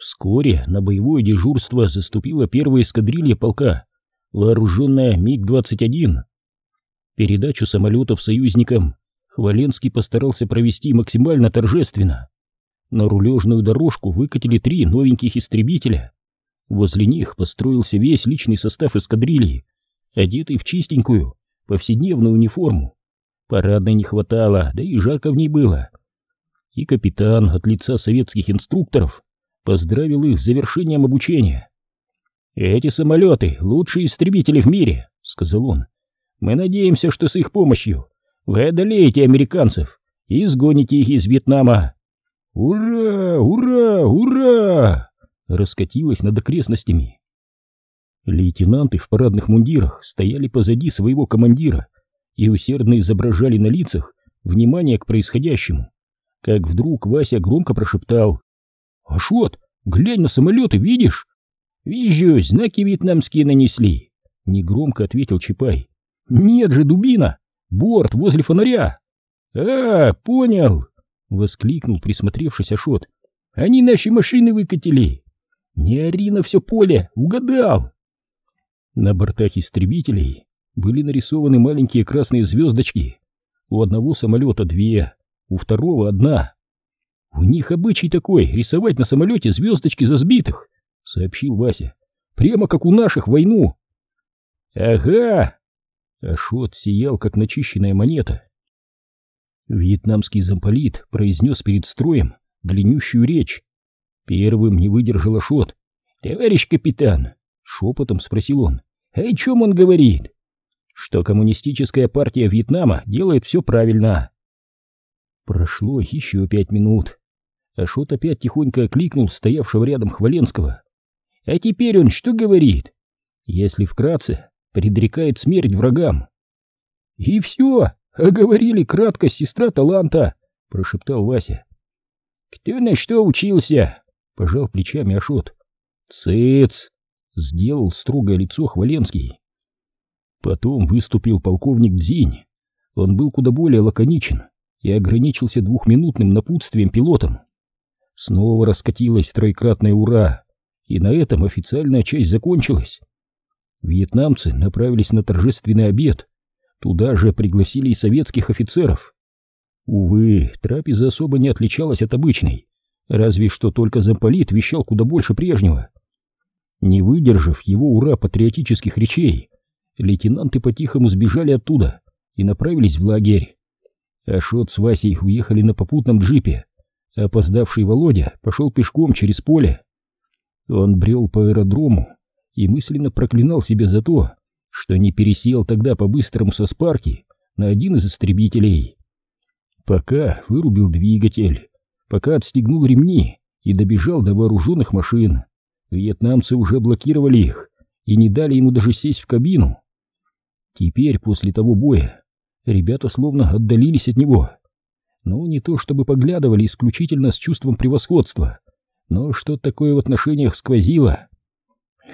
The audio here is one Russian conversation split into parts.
Вскоре на боевое дежурство заступила первая эскадрилья полка, вооруженная МиГ-21. Передачу самолетов союзникам Хваленский постарался провести максимально торжественно. На рулежную дорожку выкатили три новеньких истребителя. Возле них построился весь личный состав эскадрильи, одетый в чистенькую, повседневную униформу. Парадной не хватало, да и жарко в ней было. И капитан от лица советских инструкторов поздравил их с завершением обучения. «Эти самолеты — лучшие истребители в мире», — сказал он. «Мы надеемся, что с их помощью вы одолеете американцев и изгоните их из Вьетнама». «Ура! Ура! Ура!» — раскатилось над окрестностями. Лейтенанты в парадных мундирах стояли позади своего командира и усердно изображали на лицах внимание к происходящему, как вдруг Вася громко прошептал «Ашот, глянь на самолеты, видишь?» «Вижу, знаки вьетнамские нанесли», — негромко ответил Чапай. «Нет же, дубина! Борт возле фонаря!» «А, понял!» — воскликнул, присмотревшись Ашот. «Они наши машины выкатили!» «Не ори на все поле! Угадал!» На бортах истребителей были нарисованы маленькие красные звездочки. У одного самолета две, у второго одна. «У них обычай такой — рисовать на самолете звездочки за сбитых», — сообщил Вася. «Прямо как у наших в войну». «Ага!» Ашот сиял, как начищенная монета. Вьетнамский замполит произнес перед строем длиннющую речь. Первым не выдержал Ашот. «Товарищ капитан!» — шепотом спросил он. «О чем он говорит?» «Что коммунистическая партия Вьетнама делает все правильно». Прошло еще пять минут. Ашот опять тихонько окликнул стоявшего рядом Хваленского. «А теперь он что говорит?» «Если вкратце, предрекает смерть врагам». «И все, а говорили кратко сестра таланта», — прошептал Вася. «Кто на что учился?» — пожал плечами Ашот. «Цыц!» — сделал строгое лицо Хваленский. Потом выступил полковник Дзинь. Он был куда более лаконичен и ограничился двухминутным напутствием пилотам. Снова раскатилось троекратное «Ура!», и на этом официальная часть закончилась. Вьетнамцы направились на торжественный обед. Туда же пригласили и советских офицеров. Увы, трапеза особо не отличалась от обычной, разве что только замполит вещал куда больше прежнего. Не выдержав его ура патриотических речей, лейтенанты по-тихому сбежали оттуда и направились в лагерь. Ашот с Васей уехали на попутном джипе, опоздавший Володя пошел пешком через поле. Он брел по аэродрому и мысленно проклинал себя за то, что не пересел тогда по-быстрому со спарки на один из истребителей. Пока вырубил двигатель, пока отстегнул ремни и добежал до вооруженных машин, вьетнамцы уже блокировали их и не дали ему даже сесть в кабину. Теперь, после того боя, ребята словно отдалились от него. Ну, не то чтобы поглядывали исключительно с чувством превосходства, но что такое в отношениях сквозило.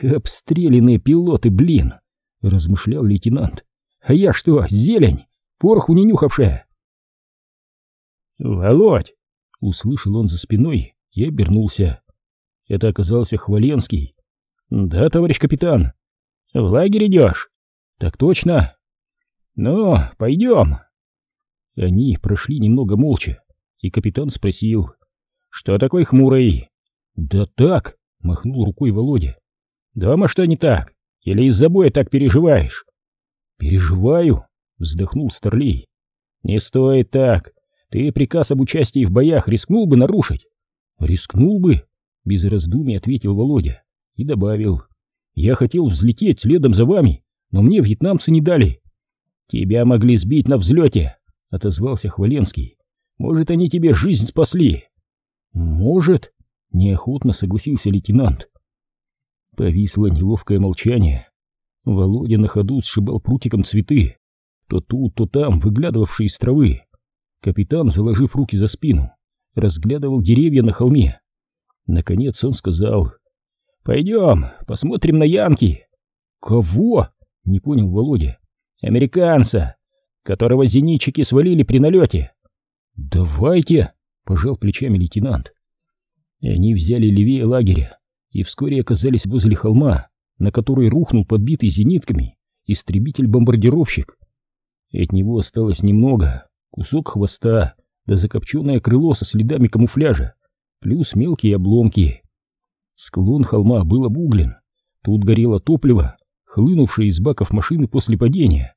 «Обстрелянные пилоты, блин!» — размышлял лейтенант. «А я что, зелень? Пороху не нюхавшая?» «Володь!» — услышал он за спиной и обернулся. Это оказался Хваленский. «Да, товарищ капитан. В лагерь идешь?» «Так точно!» «Ну, пойдем!» Они прошли немного молча, и капитан спросил, «Что такой хмурый?» «Да так!» — махнул рукой Володя. «Дома что не так? Или из-за боя так переживаешь?» «Переживаю!» — вздохнул Старлей. «Не стоит так. Ты приказ об участии в боях рискнул бы нарушить?» «Рискнул бы!» — без раздумий ответил Володя и добавил. «Я хотел взлететь следом за вами, но мне вьетнамцы не дали. Тебя могли сбить на взлете, отозвался Хваленский. Может, они тебе жизнь спасли? Может, неохотно согласился лейтенант. Повисло неловкое молчание. Володя на ходу сшибал прутиком цветы, то тут, то там, выглядывавшие из травы. Капитан, заложив руки за спину, разглядывал деревья на холме. Наконец он сказал, «Пойдем, посмотрим на Янки». «Кого?» Не понял Володя. Американца, которого зенитчики свалили при налете. Давайте, пожал плечами лейтенант. Они взяли левее лагеря и вскоре оказались возле холма, на который рухнул подбитый зенитками истребитель-бомбардировщик. От него осталось немного, кусок хвоста, да закопченное крыло со следами камуфляжа, плюс мелкие обломки. Склон холма был обуглен, тут горело топливо, хлынувшее из баков машины после падения.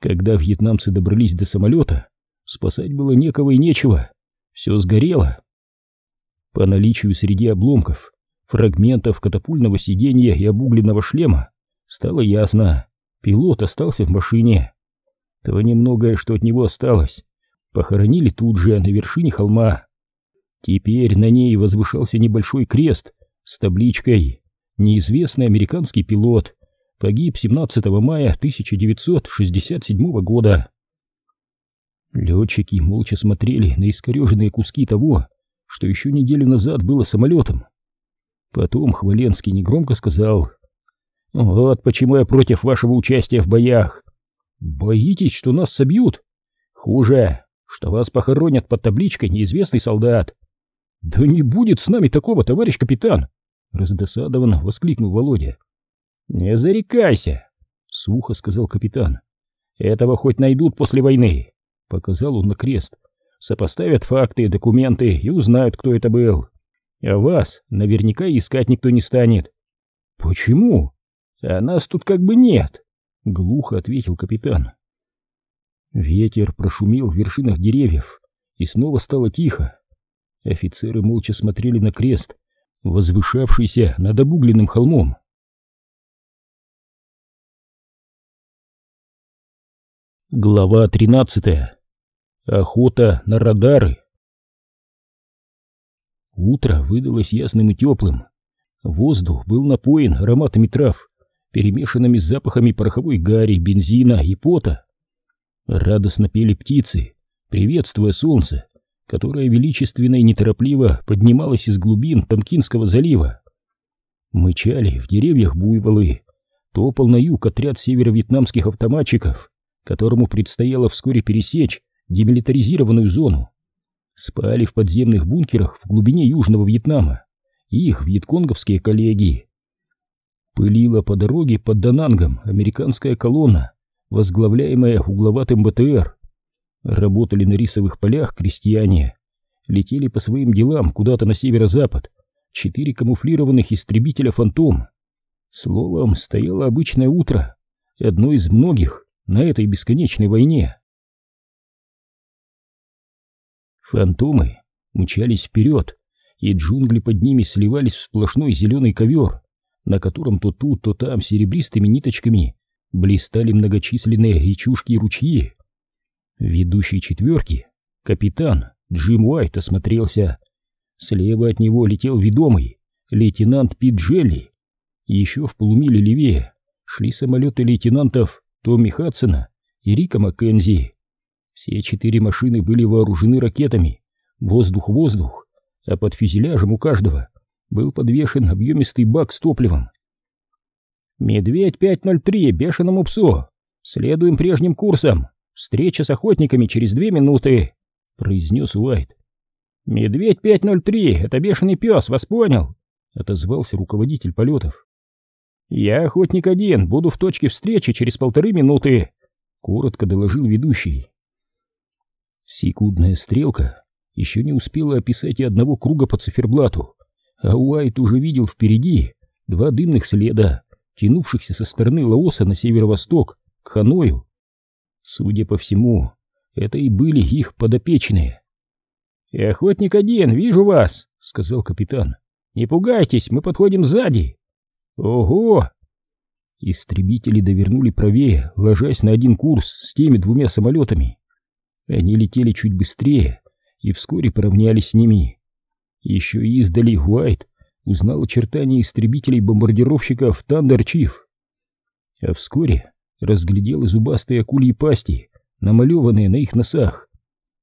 Когда вьетнамцы добрались до самолета, спасать было некого и нечего, все сгорело. По наличию среди обломков, фрагментов катапульного сиденья и обугленного шлема, стало ясно, пилот остался в машине. То немногое, что от него осталось, похоронили тут же на вершине холма. Теперь на ней возвышался небольшой крест с табличкой «Неизвестный американский пилот погиб 17 мая 1967 года». Летчики молча смотрели на искореженные куски того, что еще неделю назад было самолетом. Потом Хваленский негромко сказал, «Вот почему я против вашего участия в боях. Боитесь, что нас собьют? Хуже, что вас похоронят под табличкой «Неизвестный солдат». «Да не будет с нами такого, товарищ капитан!» Раздосадованно воскликнул Володя. «Не зарекайся!» — сухо сказал капитан. «Этого хоть найдут после войны!» — показал он на крест. «Сопоставят факты, документы и узнают, кто это был. А вас наверняка искать никто не станет». «Почему?» «А нас тут как бы нет!» — глухо ответил капитан. Ветер прошумел в вершинах деревьев, и снова стало тихо. Офицеры молча смотрели на крест, возвышавшийся над обугленным холмом. Глава 13. Охота на радары. Утро выдалось ясным и теплым. Воздух был напоен ароматами трав, перемешанными с запахами пороховой гари, бензина и пота. Радостно пели птицы, приветствуя солнце, которое величественно и неторопливо поднималось из глубин Тамкинского залива. Мычали в деревьях буйволы, топал на юг отряд северо-вьетнамских автоматчиков, которому предстояло вскоре пересечь демилитаризированную зону. Спали в подземных бункерах в глубине Южного Вьетнама их вьетконговские коллеги. Пылила по дороге под Данангом американская колонна, возглавляемая угловатым БТР. Работали на рисовых полях крестьяне, летели по своим делам куда-то на северо-запад, четыре камуфлированных истребителя «Фантом». Словом, стояло обычное утро, одно из многих на этой бесконечной войне. Фантомы мчались вперед, и джунгли под ними сливались в сплошной зеленый ковер, на котором то тут, то там серебристыми ниточками блистали многочисленные речушки и ручьи. Ведущий четверки, капитан Джим Уайт осмотрелся. Слева от него летел ведомый лейтенант Пит Джелли. Еще в полумиле левее шли самолеты лейтенантов Томми Хадсона и Рика Маккензи. Все четыре машины были вооружены ракетами «Воздух-воздух», а под фюзеляжем у каждого был подвешен объемистый бак с топливом. «Медведь 503, бешеному псу! Следуем прежним курсом! Встреча с охотниками через две минуты!» — произнес Уайт. «Медведь 503, это бешеный пес, вас понял?» — отозвался руководитель полетов. «Я охотник один, буду в точке встречи через полторы минуты», — коротко доложил ведущий. Секундная стрелка еще не успела описать и одного круга по циферблату, а Уайт уже видел впереди два дымных следа, тянувшихся со стороны Лаоса на северо-восток, к Ханою. Судя по всему, это и были их подопечные. «Охотник один, вижу вас», — сказал капитан. «Не пугайтесь, мы подходим сзади». «Ого!» Истребители довернули правее, ложась на один курс с теми двумя самолетами. Они летели чуть быстрее и вскоре поравнялись с ними. Еще издали Уайт узнал очертания истребителей-бомбардировщиков Тандер Чиф. А вскоре разглядел зубастые акульи пасти, намалеванные на их носах.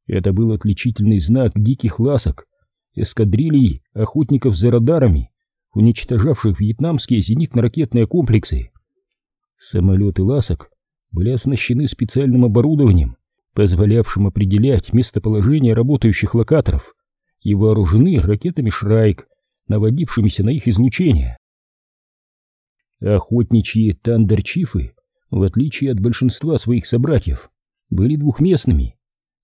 Это был отличительный знак диких ласок, эскадрилий охотников за радарами, уничтожавших вьетнамские зенитно-ракетные комплексы. Самолеты ласок были оснащены специальным оборудованием, позволявшим определять местоположение работающих локаторов и вооружены ракетами «Шрайк», наводившимися на их излучение. Охотничьи тандерчифы, в отличие от большинства своих собратьев, были двухместными.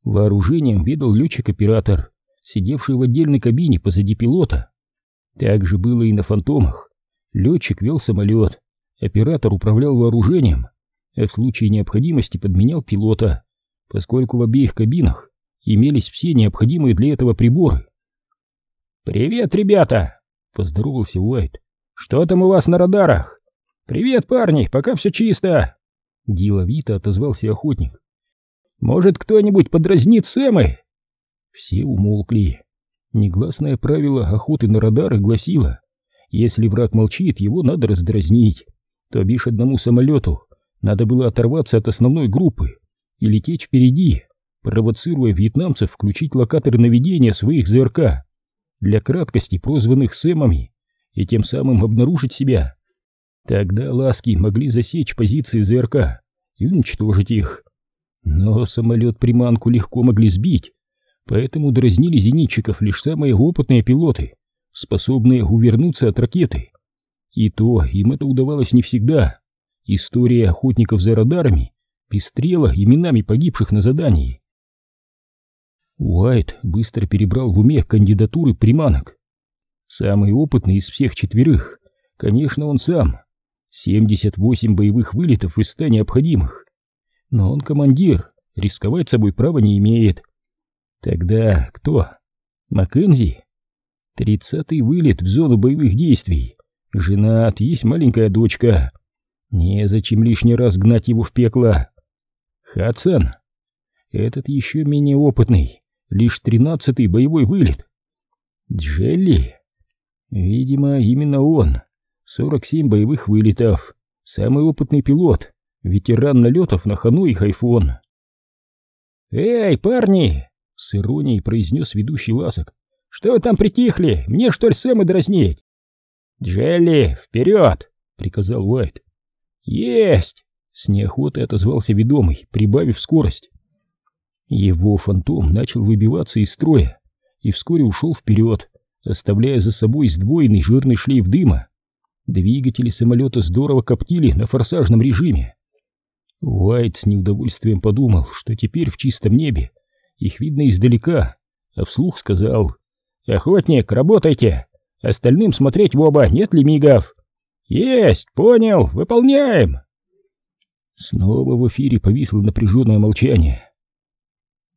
Вооружением ведал летчик-оператор, сидевший в отдельной кабине позади пилота. Так же было и на «Фантомах». Летчик вел самолет, оператор управлял вооружением, а в случае необходимости подменял пилота, поскольку в обеих кабинах имелись все необходимые для этого приборы. «Привет, ребята!» — поздоровался Уайт. «Что там у вас на радарах?» «Привет, парни, пока все чисто!» Деловито отозвался охотник. «Может, кто-нибудь подразнит Сэмы?» Все умолкли. Негласное правило охоты на радары гласило, если враг молчит, его надо раздразнить, то бишь одному самолету надо было оторваться от основной группы и лететь впереди, провоцируя вьетнамцев включить локаторы наведения своих ЗРК, для краткости прозванных Сэмами, и тем самым обнаружить себя. Тогда ласки могли засечь позиции ЗРК и уничтожить их. Но самолет-приманку легко могли сбить, поэтому дразнили зенитчиков лишь самые опытные пилоты, способные увернуться от ракеты. И то им это удавалось не всегда. История охотников за радарами пестрела именами погибших на задании. Уайт быстро перебрал в уме кандидатуры приманок. Самый опытный из всех четверых, конечно, он сам. 78 боевых вылетов из 100 необходимых. Но он командир, рисковать собой права не имеет. Тогда кто? Маккензи? Тридцатый вылет в зону боевых действий. Женат, есть маленькая дочка. Незачем лишний раз гнать его в пекло. Хадсон. Этот еще менее опытный. Лишь тринадцатый боевой вылет. Джелли. Видимо, именно он. 47 боевых вылетов. Самый опытный пилот. Ветеран налетов на Хану и Хайфон. «Эй, парни!» — с иронией произнес ведущий ласок. «Что вы там притихли? Мне что ли Сэма дразнить?» «Джелли, вперед!» — приказал Уайт. «Есть!» — с неохотой отозвался ведомый, прибавив скорость. Его фантом начал выбиваться из строя и вскоре ушел вперед, оставляя за собой сдвоенный жирный шлейф дыма. Двигатели самолета здорово коптили на форсажном режиме. Уайт с неудовольствием подумал, что теперь в чистом небе их видно издалека, а вслух сказал «Охотник, работайте! Остальным смотреть в оба, нет ли мигов?» «Есть, понял, выполняем!» Снова в эфире повисло напряженное молчание.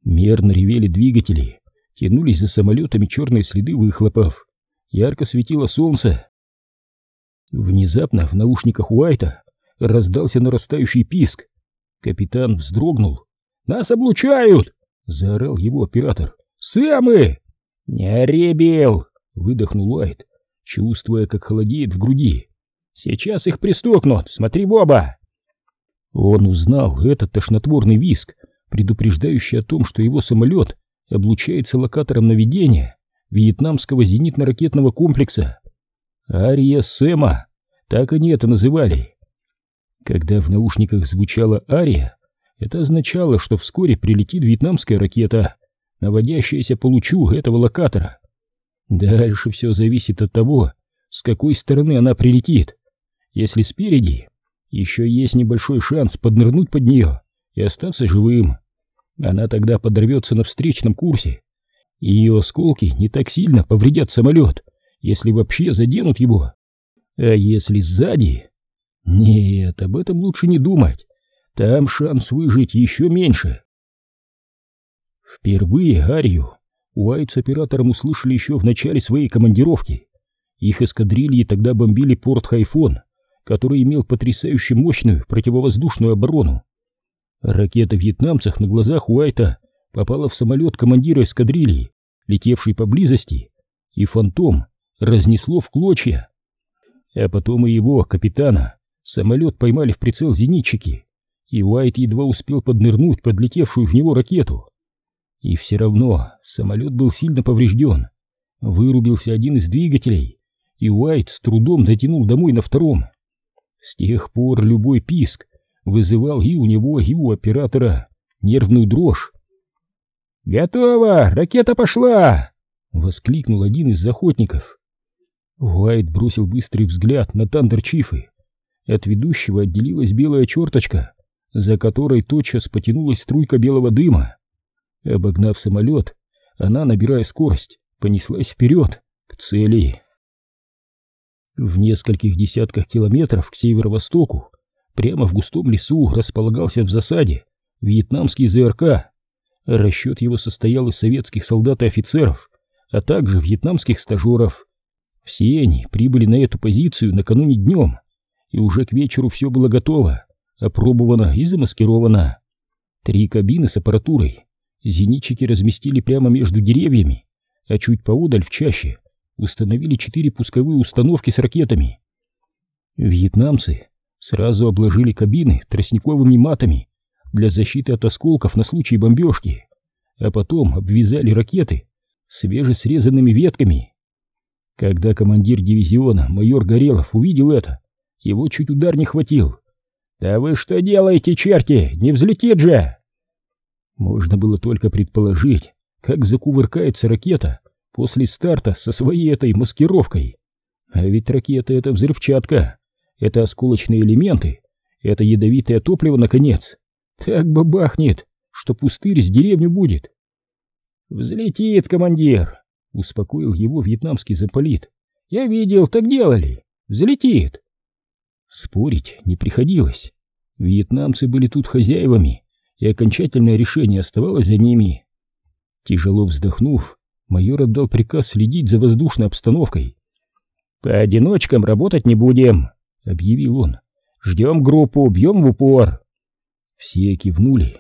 Мерно ревели двигатели, тянулись за самолетами черные следы выхлопов. Ярко светило солнце. Внезапно в наушниках Уайта раздался нарастающий писк. Капитан вздрогнул. «Нас облучают!» — заорал его оператор. «Сэмы!» «Не ребел!» — выдохнул Уайт, чувствуя, как холодеет в груди. «Сейчас их пристукнут! Смотри в оба!» Он узнал этот тошнотворный виск, предупреждающий о том, что его самолет облучается локатором наведения вьетнамского зенитно-ракетного комплекса. Ария Сэма, так они это называли. Когда в наушниках звучала ария, это означало, что вскоре прилетит вьетнамская ракета, наводящаяся по лучу этого локатора. Дальше все зависит от того, с какой стороны она прилетит. Если спереди, еще есть небольшой шанс поднырнуть под нее и остаться живым. Она тогда подорвется на встречном курсе, и ее осколки не так сильно повредят самолет, если вообще заденут его. А если сзади... Нет, об этом лучше не думать. Там шанс выжить еще меньше. Впервые Арию Уайт с оператором услышали еще в начале своей командировки. Их эскадрильи тогда бомбили порт Хайфон, который имел потрясающе мощную противовоздушную оборону. Ракета вьетнамцев на глазах Уайта попала в самолет командира эскадрильи, летевший поблизости, и фантом разнесло в клочья. А потом и его, капитана, самолет поймали в прицел зенитчики, и Уайт едва успел поднырнуть подлетевшую в него ракету. И все равно самолет был сильно поврежден. Вырубился один из двигателей, и Уайт с трудом дотянул домой на втором. С тех пор любой писк вызывал и у него, и у оператора нервную дрожь. «Готово! Ракета пошла!» — воскликнул один из охотников. Уайт бросил быстрый взгляд на тандер-чифы. От ведущего отделилась белая черточка, за которой тотчас потянулась струйка белого дыма. Обогнав самолет, она, набирая скорость, понеслась вперед, к цели. В нескольких десятках километров к северо-востоку, прямо в густом лесу, располагался в засаде вьетнамский ЗРК. Расчет его состоял из советских солдат и офицеров, а также вьетнамских стажеров. Все они прибыли на эту позицию накануне днем, и уже к вечеру все было готово, опробовано и замаскировано. Три кабины с аппаратурой зенитчики разместили прямо между деревьями, а чуть поодаль в чаще установили четыре пусковые установки с ракетами. Вьетнамцы сразу обложили кабины тростниковыми матами для защиты от осколков на случай бомбежки, а потом обвязали ракеты свежесрезанными ветками. Когда командир дивизиона майор Горелов увидел это, его чуть удар не хватил. «Да вы что делаете, черти? Не взлетит же!» Можно было только предположить, как закувыркается ракета после старта со своей этой маскировкой. А ведь ракета — это взрывчатка, это осколочные элементы, это ядовитое топливо, наконец. Так бы бахнет, что пустырь с деревню будет. «Взлетит, командир!» — успокоил его вьетнамский замполит. «Я видел, так делали. Взлетит!» Спорить не приходилось. Вьетнамцы были тут хозяевами, и окончательное решение оставалось за ними. Тяжело вздохнув, майор отдал приказ следить за воздушной обстановкой. «По одиночкам работать не будем», — объявил он. «Ждем группу, бьем в упор». Все кивнули.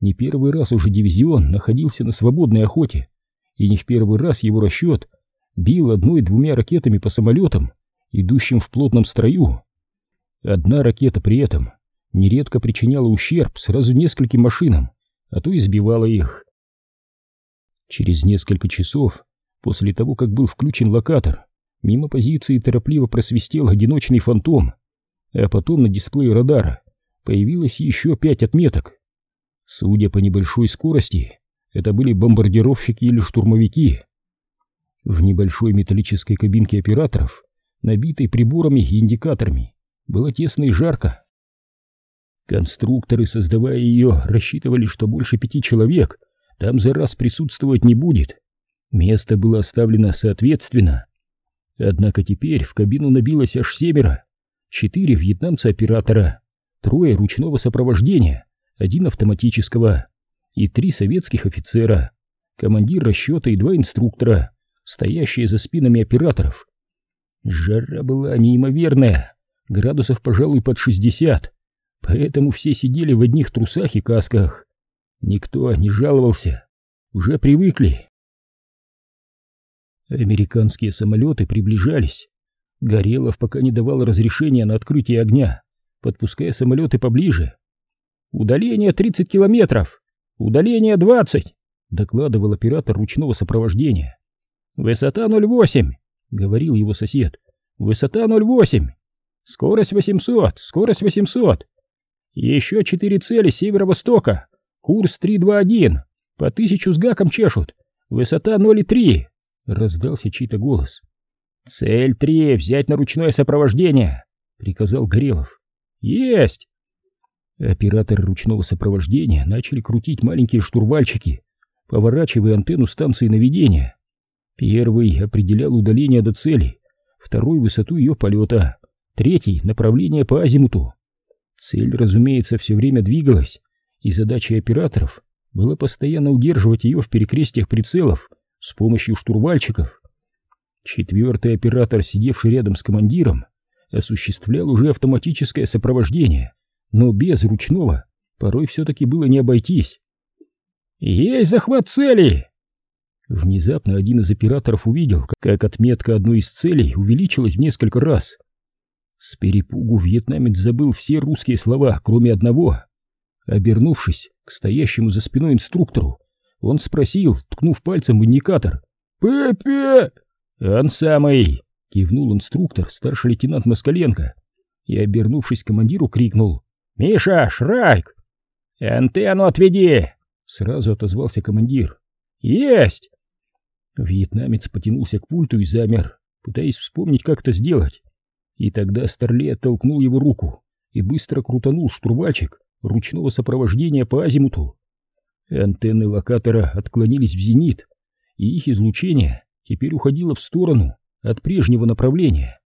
Не первый раз уже дивизион находился на свободной охоте, и не в первый раз его расчет бил одной-двумя ракетами по самолетам, идущим в плотном строю. Одна ракета при этом нередко причиняла ущерб сразу нескольким машинам, а то избивала их. Через несколько часов, после того, как был включен локатор, мимо позиции торопливо просвистел одиночный фантом, а потом на дисплее радара появилось еще пять отметок. Судя по небольшой скорости, это были бомбардировщики или штурмовики. В небольшой металлической кабинке операторов, набитой приборами и индикаторами, было тесно и жарко. Конструкторы, создавая ее, рассчитывали, что больше пяти человек там за раз присутствовать не будет. Место было оставлено соответственно. Однако теперь в кабину набилось аж семеро. Четыре вьетнамца-оператора, трое ручного сопровождения, один автоматического и три советских офицера, командир расчета и два инструктора, стоящие за спинами операторов. Жара была неимоверная, градусов, пожалуй, под шестьдесят, поэтому все сидели в одних трусах и касках. Никто не жаловался, уже привыкли. Американские самолеты приближались. Горелов пока не давал разрешения на открытие огня, подпуская самолеты поближе. «Удаление 30 километров! Удаление 20!» — докладывал оператор ручного сопровождения. «Высота 0,8!» — говорил его сосед. «Высота 0,8! Скорость 800! Скорость 800! Еще четыре цели северо-востока! Курс 321! По тысячу с гаком чешут! Высота 0,3!» — раздался чей-то голос. «Цель 3! Взять на ручное сопровождение!» — приказал Горелов. «Есть!» Операторы ручного сопровождения начали крутить маленькие штурвальчики, поворачивая антенну станции наведения. Первый определял удаление до цели, второй — высоту ее полета, третий — направление по азимуту. Цель, разумеется, все время двигалась, и задачей операторов было постоянно удерживать ее в перекрестиях прицелов с помощью штурвальчиков. Четвертый оператор, сидевший рядом с командиром, осуществлял уже автоматическое сопровождение, но без ручного порой все-таки было не обойтись. «Есть захват цели!» Внезапно один из операторов увидел, как отметка одной из целей увеличилась в несколько раз. С перепугу вьетнамец забыл все русские слова, кроме одного. Обернувшись к стоящему за спиной инструктору, он спросил, ткнув пальцем в индикатор. «Пепе!» «Он самый!» — кивнул инструктор, старший лейтенант Москаленко, и, обернувшись к командиру, крикнул. «Миша, Шрайк!» «Антенну отведи!» — сразу отозвался командир. «Есть!» Вьетнамец потянулся к пульту и замер, пытаясь вспомнить, как это сделать. И тогда Старли оттолкнул его руку и быстро крутанул штурвальчик ручного сопровождения по азимуту. Антенны локатора отклонились в зенит, и их излучение теперь уходило в сторону от прежнего направления.